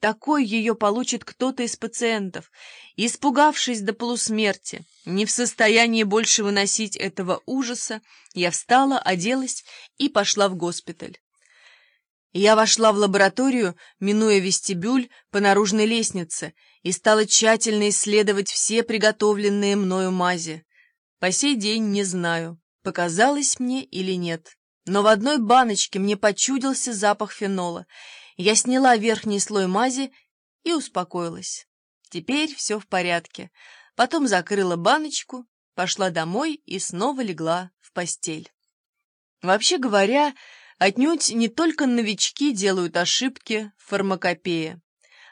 такой ее получит кто-то из пациентов. Испугавшись до полусмерти, не в состоянии больше выносить этого ужаса, я встала, оделась и пошла в госпиталь. Я вошла в лабораторию, минуя вестибюль по наружной лестнице, и стала тщательно исследовать все приготовленные мною мази. По сей день не знаю, показалось мне или нет. Но в одной баночке мне почудился запах фенола. Я сняла верхний слой мази и успокоилась. Теперь все в порядке. Потом закрыла баночку, пошла домой и снова легла в постель. Вообще говоря, отнюдь не только новички делают ошибки в фармакопее.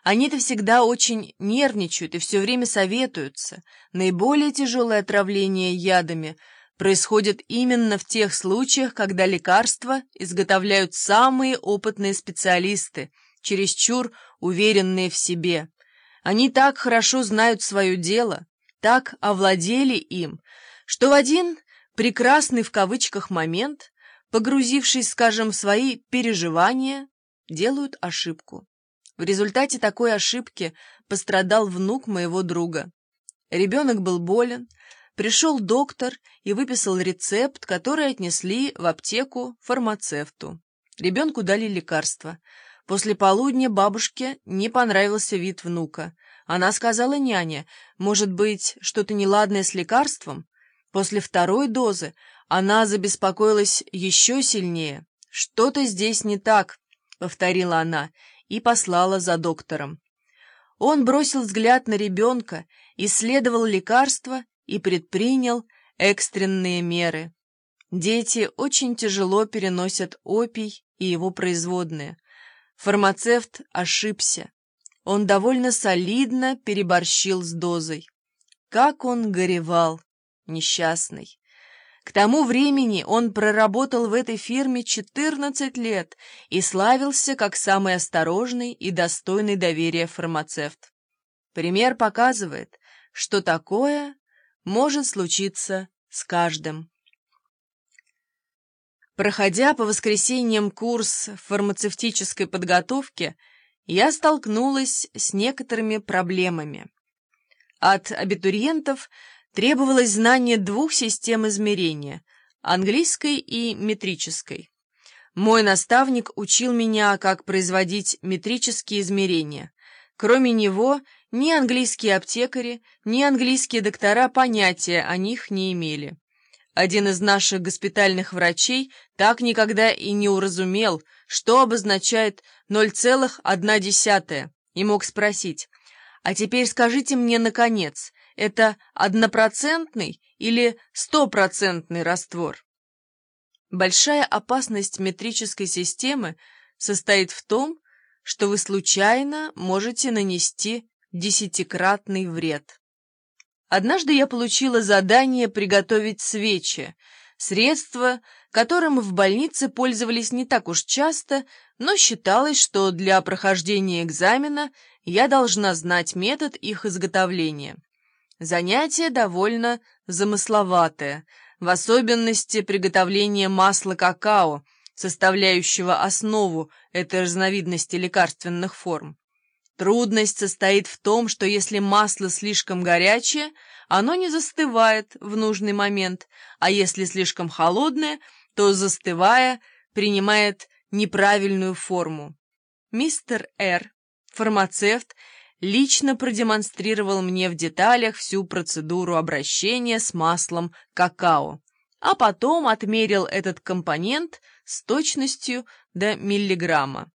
Они-то всегда очень нервничают и все время советуются. Наиболее тяжелое отравление ядами происходит именно в тех случаях, когда лекарства изготовляют самые опытные специалисты, чересчур уверенные в себе. Они так хорошо знают свое дело, так овладели им, что в один «прекрасный» в кавычках момент, погрузившись, скажем, в свои переживания, делают ошибку. В результате такой ошибки пострадал внук моего друга. Ребенок был болен, пришел доктор и выписал рецепт, который отнесли в аптеку фармацевту. Ребенку дали лекарство. После полудня бабушке не понравился вид внука. Она сказала няне, может быть, что-то неладное с лекарством? После второй дозы она забеспокоилась еще сильнее. «Что-то здесь не так», — повторила она, — и послала за доктором. Он бросил взгляд на ребенка, исследовал лекарства и предпринял экстренные меры. Дети очень тяжело переносят опий и его производные. Фармацевт ошибся. Он довольно солидно переборщил с дозой. Как он горевал, несчастный. К тому времени он проработал в этой фирме 14 лет и славился как самый осторожный и достойный доверия фармацевт. Пример показывает, что такое может случиться с каждым. Проходя по воскресеньям курс фармацевтической подготовки, я столкнулась с некоторыми проблемами. От абитуриентов – требовалось знание двух систем измерения – английской и метрической. Мой наставник учил меня, как производить метрические измерения. Кроме него, ни английские аптекари, ни английские доктора понятия о них не имели. Один из наших госпитальных врачей так никогда и не уразумел, что обозначает 0,1, и мог спросить, «А теперь скажите мне, наконец, это однопроцентный или стопроцентный раствор. Большая опасность метрической системы состоит в том, что вы случайно можете нанести десятикратный вред. Однажды я получила задание приготовить свечи, средство, которым в больнице пользовались не так уж часто, но считалось, что для прохождения экзамена я должна знать метод их изготовления. Занятие довольно замысловатое, в особенности приготовление масла какао, составляющего основу этой разновидности лекарственных форм. Трудность состоит в том, что если масло слишком горячее, оно не застывает в нужный момент, а если слишком холодное, то, застывая, принимает неправильную форму. Мистер Р., фармацевт, лично продемонстрировал мне в деталях всю процедуру обращения с маслом какао, а потом отмерил этот компонент с точностью до миллиграмма.